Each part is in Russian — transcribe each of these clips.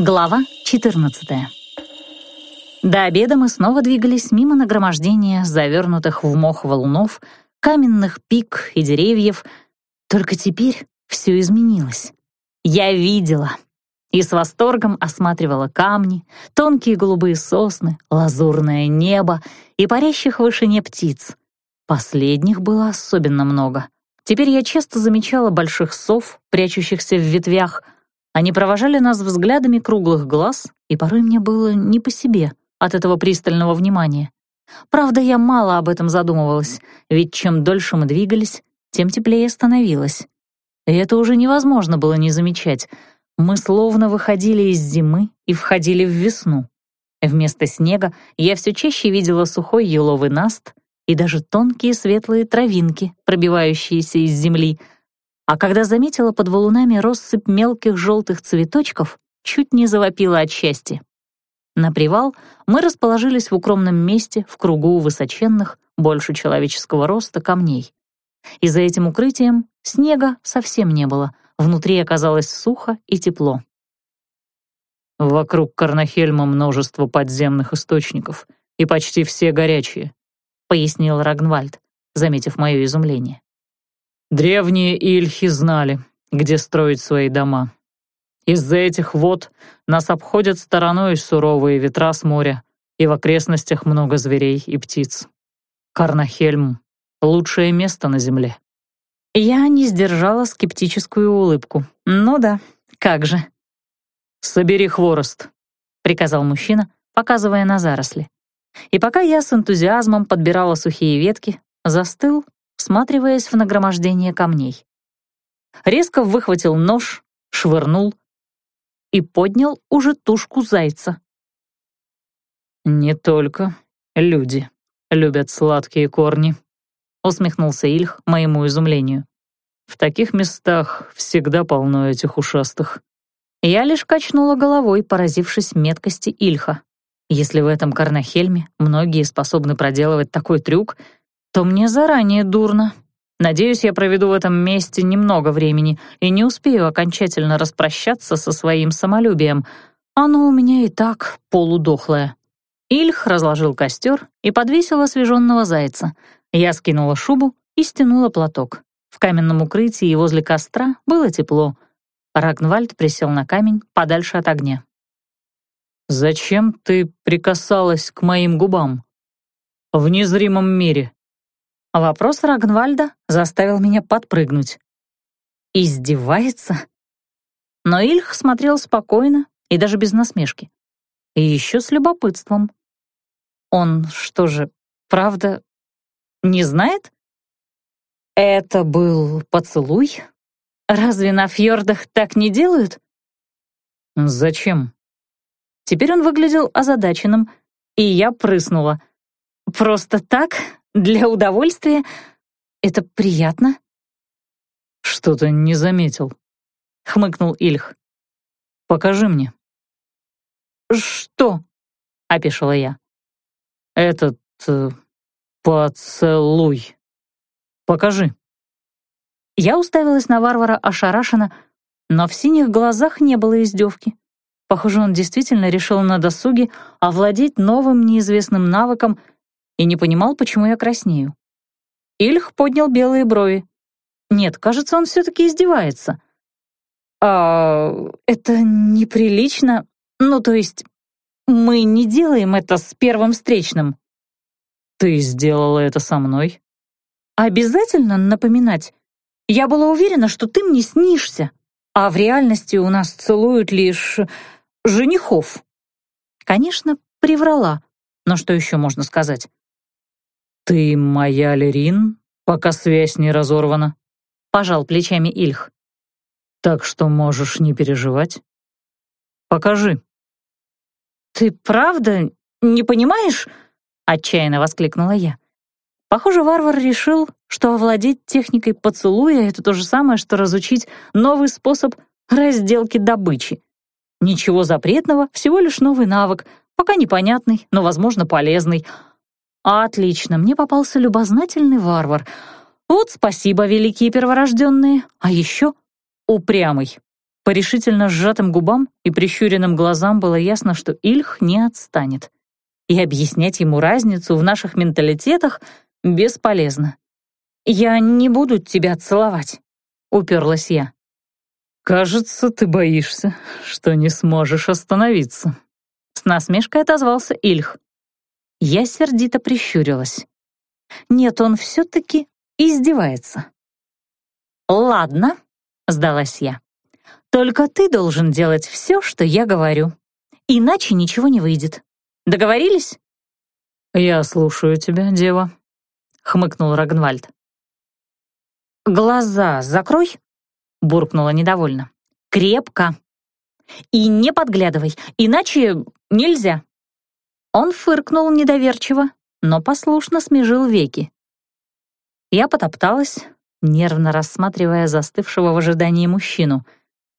Глава 14 До обеда мы снова двигались мимо нагромождения завернутых в мох валунов, каменных пик и деревьев. Только теперь все изменилось. Я видела и с восторгом осматривала камни, тонкие голубые сосны, лазурное небо и парящих в вышине птиц. Последних было особенно много. Теперь я часто замечала больших сов, прячущихся в ветвях. Они провожали нас взглядами круглых глаз, и порой мне было не по себе от этого пристального внимания. Правда, я мало об этом задумывалась, ведь чем дольше мы двигались, тем теплее становилось. И это уже невозможно было не замечать — мы словно выходили из зимы и входили в весну. Вместо снега я все чаще видела сухой еловый наст и даже тонкие светлые травинки, пробивающиеся из земли. А когда заметила под валунами россыпь мелких желтых цветочков, чуть не завопила от счастья. На привал мы расположились в укромном месте в кругу высоченных, больше человеческого роста, камней. И за этим укрытием снега совсем не было — Внутри оказалось сухо и тепло. «Вокруг Карнахельма множество подземных источников, и почти все горячие», — пояснил Рагнвальд, заметив мое изумление. «Древние ильхи знали, где строить свои дома. Из-за этих вод нас обходят стороной суровые ветра с моря, и в окрестностях много зверей и птиц. Карнахельм — лучшее место на земле». Я не сдержала скептическую улыбку. «Ну да, как же». «Собери хворост», — приказал мужчина, показывая на заросли. И пока я с энтузиазмом подбирала сухие ветки, застыл, всматриваясь в нагромождение камней. Резко выхватил нож, швырнул и поднял уже тушку зайца. «Не только люди любят сладкие корни», — усмехнулся Ильх моему изумлению. «В таких местах всегда полно этих ушастых». Я лишь качнула головой, поразившись меткости Ильха. Если в этом Карнахельме многие способны проделывать такой трюк, то мне заранее дурно. Надеюсь, я проведу в этом месте немного времени и не успею окончательно распрощаться со своим самолюбием. Оно у меня и так полудохлое. Ильх разложил костер и подвесил освеженного зайца — я скинула шубу и стянула платок. В каменном укрытии возле костра было тепло. Рагнвальд присел на камень подальше от огня. «Зачем ты прикасалась к моим губам? В незримом мире?» Вопрос Рагнвальда заставил меня подпрыгнуть. «Издевается?» Но Ильх смотрел спокойно и даже без насмешки. И еще с любопытством. Он что же, правда не знает? Это был поцелуй? Разве на фьордах так не делают? Зачем? Теперь он выглядел озадаченным, и я прыснула. Просто так, для удовольствия. Это приятно. Что-то не заметил, хмыкнул Ильх. Покажи мне. Что? опешила я. Этот э, «Поцелуй. Покажи». Я уставилась на варвара ошарашенно, но в синих глазах не было издевки. Похоже, он действительно решил на досуге овладеть новым неизвестным навыком и не понимал, почему я краснею. Ильх поднял белые брови. Нет, кажется, он все-таки издевается. «А это неприлично. Ну, то есть, мы не делаем это с первым встречным». «Ты сделала это со мной?» «Обязательно напоминать? Я была уверена, что ты мне снишься, а в реальности у нас целуют лишь женихов». Конечно, приврала, но что еще можно сказать? «Ты моя Лерин, пока связь не разорвана», — пожал плечами Ильх. «Так что можешь не переживать. Покажи». «Ты правда не понимаешь?» отчаянно воскликнула я. Похоже, варвар решил, что овладеть техникой поцелуя — это то же самое, что разучить новый способ разделки добычи. Ничего запретного, всего лишь новый навык, пока непонятный, но, возможно, полезный. Отлично, мне попался любознательный варвар. Вот спасибо, великие перворожденные. А еще упрямый. По решительно сжатым губам и прищуренным глазам было ясно, что Ильх не отстанет. И объяснять ему разницу в наших менталитетах бесполезно. «Я не буду тебя целовать», — уперлась я. «Кажется, ты боишься, что не сможешь остановиться», — с насмешкой отозвался Ильх. Я сердито прищурилась. Нет, он все-таки издевается. «Ладно», — сдалась я. «Только ты должен делать все, что я говорю. Иначе ничего не выйдет. Договорились?» «Я слушаю тебя, дева», — хмыкнул Рагнвальд. «Глаза закрой», — буркнула недовольно. «Крепко. И не подглядывай, иначе нельзя». Он фыркнул недоверчиво, но послушно смежил веки. Я потопталась, нервно рассматривая застывшего в ожидании мужчину.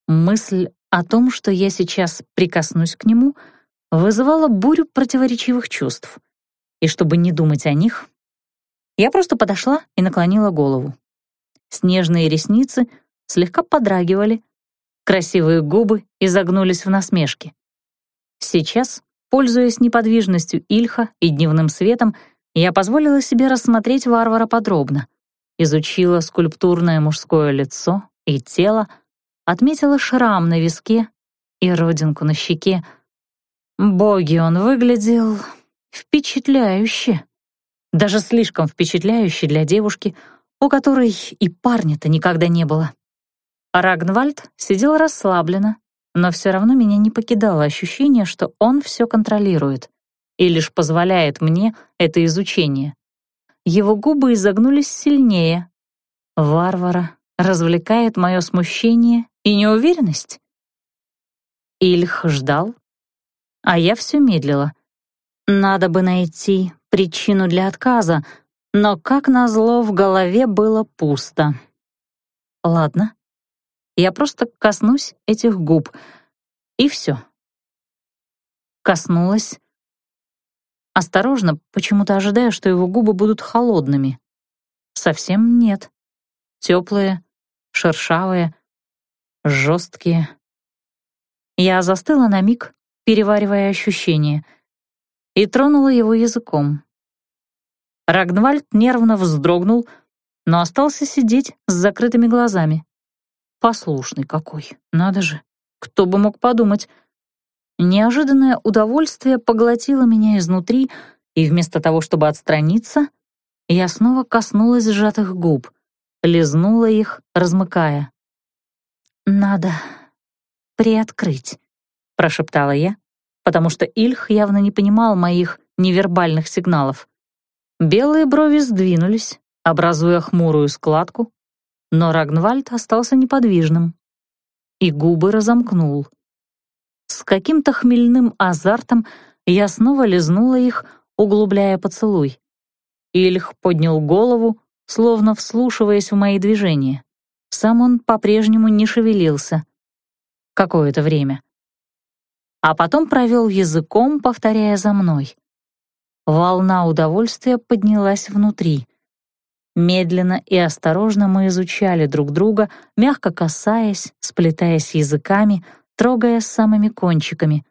Мысль о том, что я сейчас прикоснусь к нему, вызывала бурю противоречивых чувств. И чтобы не думать о них, я просто подошла и наклонила голову. Снежные ресницы слегка подрагивали, красивые губы изогнулись в насмешке. Сейчас, пользуясь неподвижностью Ильха и дневным светом, я позволила себе рассмотреть варвара подробно — изучила скульптурное мужское лицо и тело, отметила шрам на виске и родинку на щеке. Боги, он выглядел впечатляюще. Даже слишком впечатляюще для девушки, у которой и парня-то никогда не было. Рагнвальд сидел расслабленно, но все равно меня не покидало ощущение, что он все контролирует и лишь позволяет мне это изучение. Его губы изогнулись сильнее. Варвара развлекает мое смущение и неуверенность. Ильх ждал, а я все медлила. Надо бы найти причину для отказа, но, как назло, в голове было пусто. Ладно, я просто коснусь этих губ, и все. Коснулась, Осторожно, почему-то ожидая, что его губы будут холодными. Совсем нет. Теплые, шершавые, жесткие. Я застыла на миг, переваривая ощущения, и тронула его языком. Рагнвальд нервно вздрогнул, но остался сидеть с закрытыми глазами. Послушный какой, надо же, кто бы мог подумать — Неожиданное удовольствие поглотило меня изнутри, и вместо того, чтобы отстраниться, я снова коснулась сжатых губ, лизнула их, размыкая. «Надо приоткрыть», — прошептала я, потому что Ильх явно не понимал моих невербальных сигналов. Белые брови сдвинулись, образуя хмурую складку, но Рагнвальд остался неподвижным и губы разомкнул — с каким-то хмельным азартом я снова лизнула их, углубляя поцелуй. Ильх поднял голову, словно вслушиваясь в мои движения. Сам он по-прежнему не шевелился. Какое-то время. А потом провел языком, повторяя за мной. Волна удовольствия поднялась внутри. Медленно и осторожно мы изучали друг друга, мягко касаясь, сплетаясь языками — трогая самыми кончиками.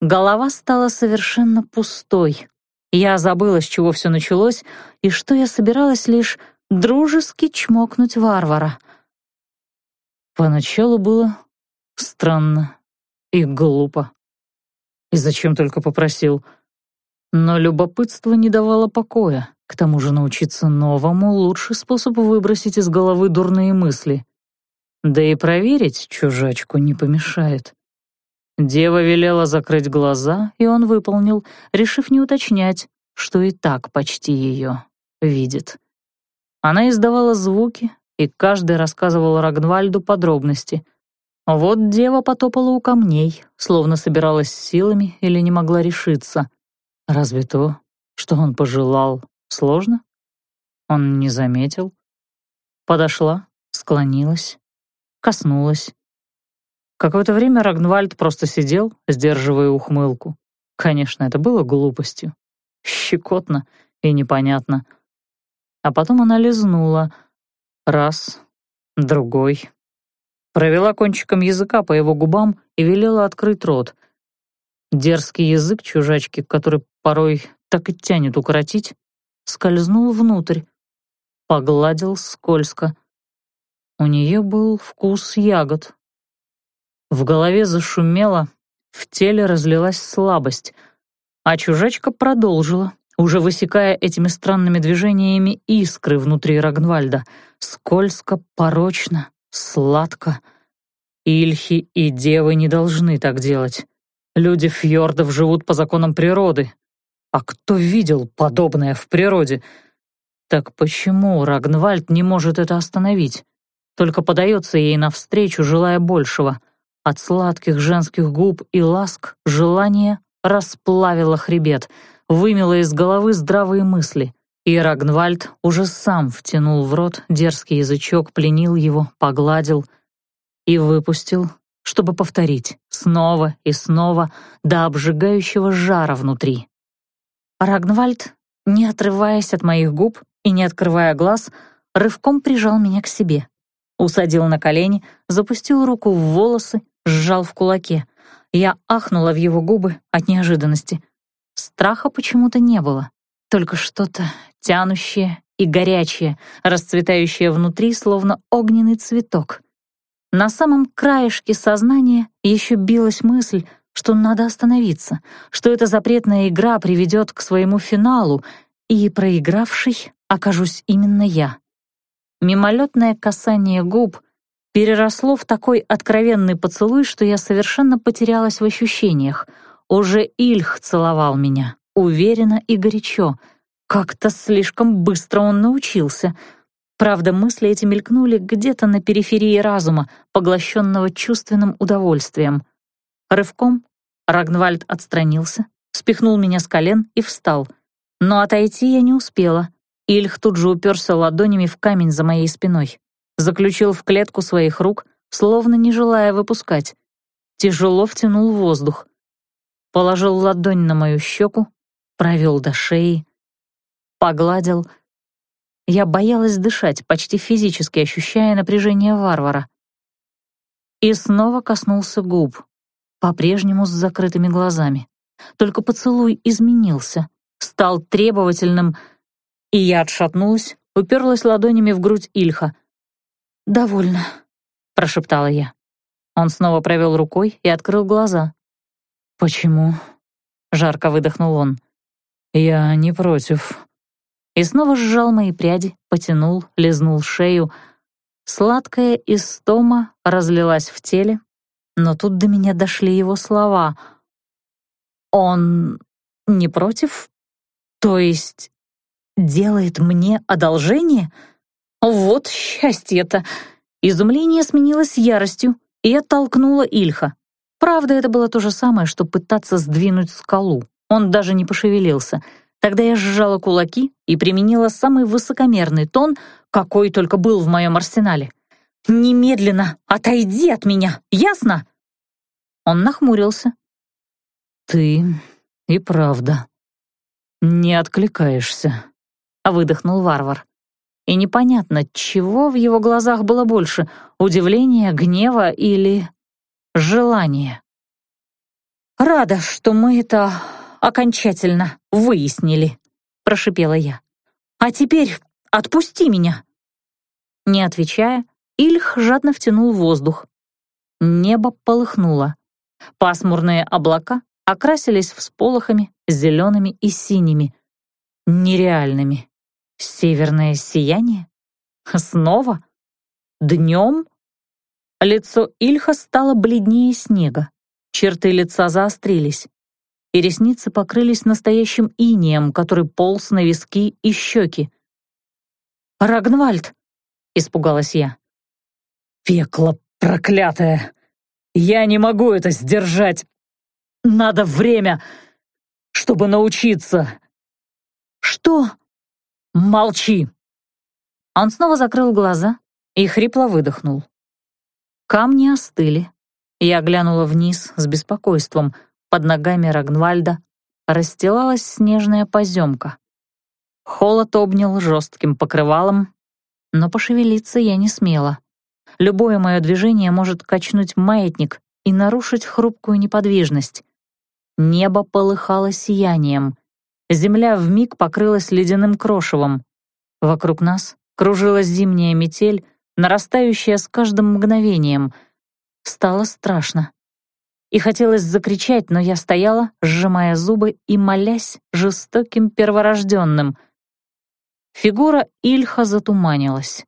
Голова стала совершенно пустой. Я забыла, с чего все началось, и что я собиралась лишь дружески чмокнуть варвара. Поначалу было странно и глупо. И зачем только попросил. Но любопытство не давало покоя. К тому же научиться новому — лучший способ выбросить из головы дурные мысли. Да и проверить чужачку не помешает. Дева велела закрыть глаза, и он выполнил, решив не уточнять, что и так почти ее видит. Она издавала звуки, и каждый рассказывал Рагнвальду подробности. Вот дева потопала у камней, словно собиралась силами или не могла решиться. Разве то, что он пожелал, сложно? Он не заметил. Подошла, склонилась, коснулась. Какое-то время Рагнвальд просто сидел, сдерживая ухмылку. Конечно, это было глупостью. Щекотно и непонятно. А потом она лизнула. Раз, другой. провела кончиком языка по его губам и велела открыть рот. Дерзкий язык чужачки, который порой так и тянет укоротить, скользнул внутрь, погладил скользко. У нее был вкус ягод. В голове зашумело, в теле разлилась слабость, а чужачка продолжила, уже высекая этими странными движениями искры внутри Рагнвальда. Скользко, порочно, сладко. Ильхи и девы не должны так делать. Люди фьордов живут по законам природы. А кто видел подобное в природе? Так почему Рагнвальд не может это остановить? Только подается ей навстречу, желая большего. От сладких женских губ и ласк желание расплавило хребет — вымело из головы здравые мысли, и Рагнвальд уже сам втянул в рот дерзкий язычок, пленил его, погладил и выпустил, чтобы повторить снова и снова до обжигающего жара внутри. Рагнвальд, не отрываясь от моих губ и не открывая глаз, рывком прижал меня к себе. Усадил на колени, запустил руку в волосы, сжал в кулаке. Я ахнула в его губы от неожиданности — Страха почему-то не было, только что-то тянущее и горячее, расцветающее внутри, словно огненный цветок. На самом краешке сознания еще билась мысль, что надо остановиться, что эта запретная игра приведет к своему финалу, и проигравший окажусь именно я. Мимолетное касание губ переросло в такой откровенный поцелуй, что я совершенно потерялась в ощущениях — уже Ильх целовал меня, уверенно и горячо. Как-то слишком быстро он научился. Правда, мысли эти мелькнули где-то на периферии разума, поглощенного чувственным удовольствием. Рывком Рагнвальд отстранился, спихнул меня с колен и встал. Но отойти я не успела. Ильх тут же уперся ладонями в камень за моей спиной. Заключил в клетку своих рук, словно не желая выпускать. Тяжело втянул воздух положил ладонь на мою щеку, провел до шеи, погладил. Я боялась дышать, почти физически ощущая напряжение варвара. И снова коснулся губ, по-прежнему с закрытыми глазами. Только поцелуй изменился, стал требовательным, и я отшатнулась, уперлась ладонями в грудь Ильха. «Довольно», — прошептала я. Он снова провел рукой и открыл глаза. «Почему?» — жарко выдохнул он. «Я не против». И снова сжал мои пряди, потянул, лизнул шею. Сладкая истома разлилась в теле, но тут до меня дошли его слова. «Он не против? То есть делает мне одолжение? Вот счастье-то!» Изумление сменилось яростью, и я Ильха. Правда, это было то же самое, что пытаться сдвинуть скалу. Он даже не пошевелился. Тогда я сжала кулаки и применила самый высокомерный тон, какой только был в моем арсенале. «Немедленно отойди от меня, ясно?» Он нахмурился. «Ты и правда не откликаешься», — выдохнул варвар. И непонятно, чего в его глазах было больше — удивления, гнева или желание. «Рада, что мы это окончательно выяснили», — прошипела я. «А теперь отпусти меня». Не отвечая, Ильх жадно втянул воздух. Небо полыхнуло. Пасмурные облака окрасились всполохами, зелеными и синими. Нереальными. Северное сияние? Снова? Днем? Лицо Ильха стало бледнее снега. Черты лица заострились, и ресницы покрылись настоящим инием, который полз на виски и щеки. «Рагнвальд!» — испугалась я. «Пекло проклятое! Я не могу это сдержать! Надо время, чтобы научиться!» «Что?» «Молчи!» Он снова закрыл глаза и хрипло выдохнул. Камни остыли. Я глянула вниз с беспокойством. Под ногами Рагнвальда расстилалась снежная поземка. Холод обнял жестким покрывалом, но пошевелиться я не смела. Любое мое движение может качнуть маятник и нарушить хрупкую неподвижность. Небо полыхало сиянием. Земля вмиг покрылась ледяным крошевом. Вокруг нас кружилась зимняя метель, нарастающая с каждым мгновением. Стало страшно. И хотелось закричать, но я стояла, сжимая зубы и молясь жестоким перворожденным. Фигура Ильха затуманилась.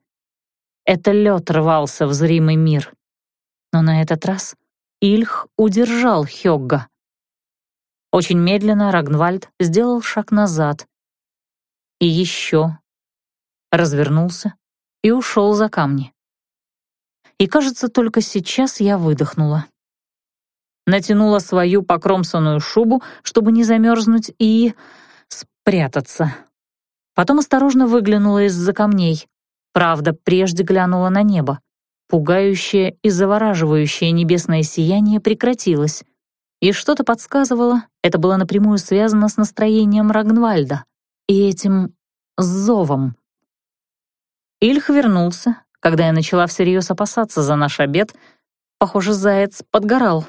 Это лед рвался в зримый мир. Но на этот раз Ильх удержал Хёгга. Очень медленно Рагнвальд сделал шаг назад. И еще. Развернулся и ушел за камни. И, кажется, только сейчас я выдохнула. Натянула свою покромсанную шубу, чтобы не замерзнуть, и спрятаться. Потом осторожно выглянула из-за камней. Правда, прежде глянула на небо. Пугающее и завораживающее небесное сияние прекратилось. И что-то подсказывало, это было напрямую связано с настроением Рагнвальда и этим зовом. Ильх вернулся, когда я начала всерьез опасаться за наш обед. Похоже, заяц подгорал.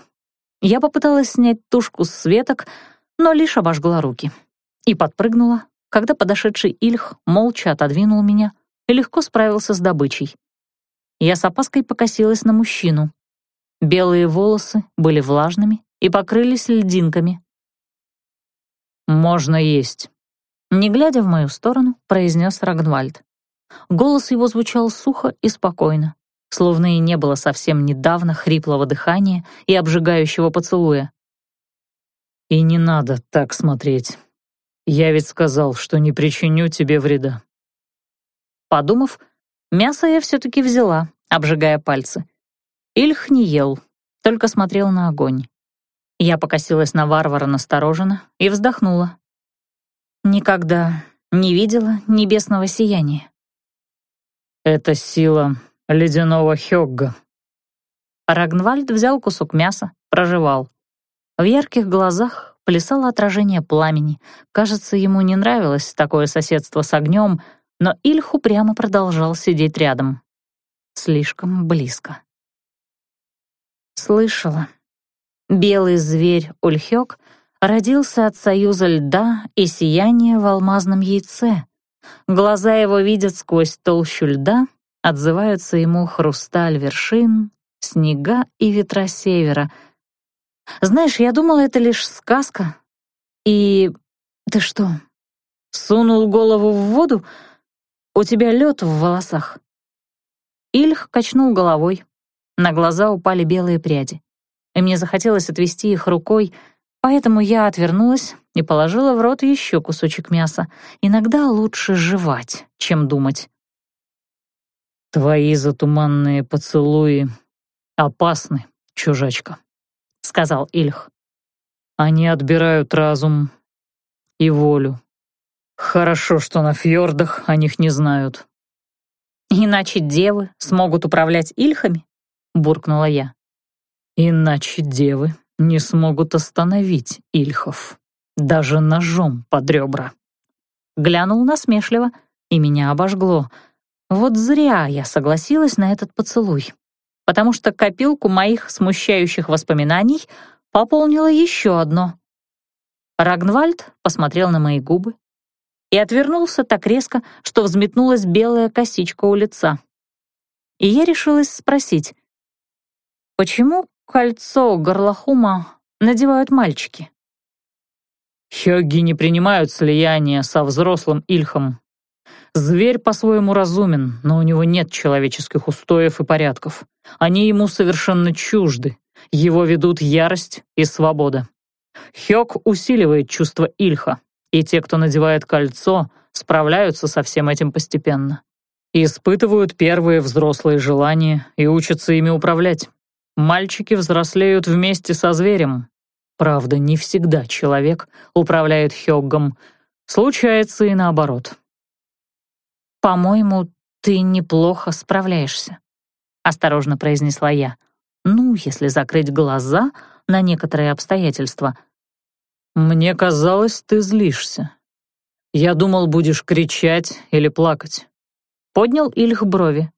Я попыталась снять тушку с веток, но лишь обожгла руки. И подпрыгнула, когда подошедший Ильх молча отодвинул меня и легко справился с добычей. Я с опаской покосилась на мужчину. Белые волосы были влажными и покрылись льдинками. «Можно есть», — не глядя в мою сторону, произнес Рагнвальд. Голос его звучал сухо и спокойно, словно и не было совсем недавно хриплого дыхания и обжигающего поцелуя. «И не надо так смотреть. Я ведь сказал, что не причиню тебе вреда». Подумав, мясо я все-таки взяла, обжигая пальцы. Ильх не ел, только смотрел на огонь. Я покосилась на варвара настороженно и вздохнула. Никогда не видела небесного сияния. «Это сила ледяного Хёгга». Рагнвальд взял кусок мяса, прожевал. В ярких глазах плясало отражение пламени. Кажется, ему не нравилось такое соседство с огнем, но Ильх упрямо продолжал сидеть рядом. Слишком близко. Слышала. Белый зверь Ульхёк родился от союза льда и сияния в алмазном яйце. Глаза его видят сквозь толщу льда, отзываются ему хрусталь вершин, снега и ветра севера. Знаешь, я думала, это лишь сказка. И ты что, сунул голову в воду? У тебя лед в волосах. Ильх качнул головой. На глаза упали белые пряди. И мне захотелось отвести их рукой, Поэтому я отвернулась и положила в рот еще кусочек мяса. Иногда лучше жевать, чем думать. «Твои затуманные поцелуи опасны, чужачка», — сказал Ильх. «Они отбирают разум и волю. Хорошо, что на фьордах о них не знают». «Иначе девы смогут управлять Ильхами?» — буркнула я. «Иначе девы не смогут остановить Ильхов, даже ножом под ребра. Глянул насмешливо, и меня обожгло. Вот зря я согласилась на этот поцелуй, потому что копилку моих смущающих воспоминаний пополнила еще одно. Рагнвальд посмотрел на мои губы и отвернулся так резко, что взметнулась белая косичка у лица. И я решилась спросить, почему Кольцо горлохума надевают мальчики. Хёгги не принимают слияния со взрослым Ильхом. Зверь по-своему разумен, но у него нет человеческих устоев и порядков. Они ему совершенно чужды. Его ведут ярость и свобода. Хёг усиливает чувство Ильха, и те, кто надевает кольцо, справляются со всем этим постепенно. Испытывают первые взрослые желания и учатся ими управлять. Мальчики взрослеют вместе со зверем. Правда, не всегда человек управляет Хёггом. Случается и наоборот. «По-моему, ты неплохо справляешься», — осторожно произнесла я. «Ну, если закрыть глаза на некоторые обстоятельства». «Мне казалось, ты злишься. Я думал, будешь кричать или плакать». Поднял Ильх брови.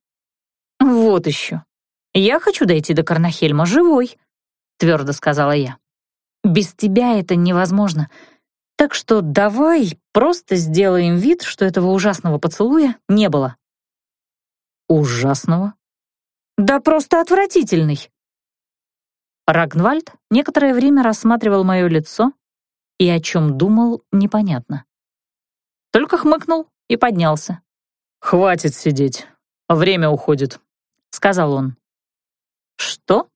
«Вот еще. «Я хочу дойти до Карнахельма живой», — твердо сказала я. «Без тебя это невозможно. Так что давай просто сделаем вид, что этого ужасного поцелуя не было». «Ужасного?» «Да просто отвратительный». Рагнвальд некоторое время рассматривал мое лицо и о чем думал, непонятно. Только хмыкнул и поднялся. «Хватит сидеть, время уходит», — сказал он. «Что?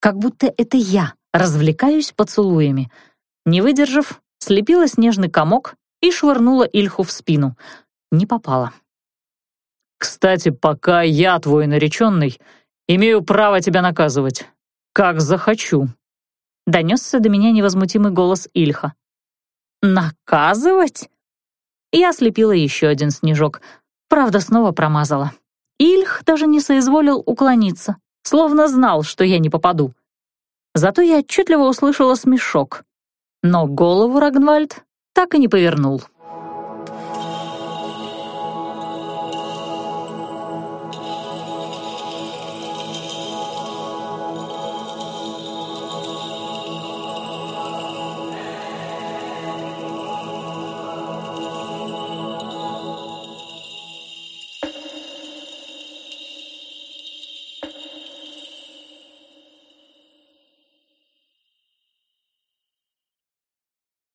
Как будто это я развлекаюсь поцелуями». Не выдержав, слепила снежный комок и швырнула Ильху в спину. Не попала. «Кстати, пока я твой нареченный, имею право тебя наказывать. Как захочу», — донесся до меня невозмутимый голос Ильха. «Наказывать?» Я слепила еще один снежок, правда, снова промазала. Ильх даже не соизволил уклониться, словно знал, что я не попаду. Зато я отчетливо услышала смешок. Но голову Рагнвальд так и не повернул.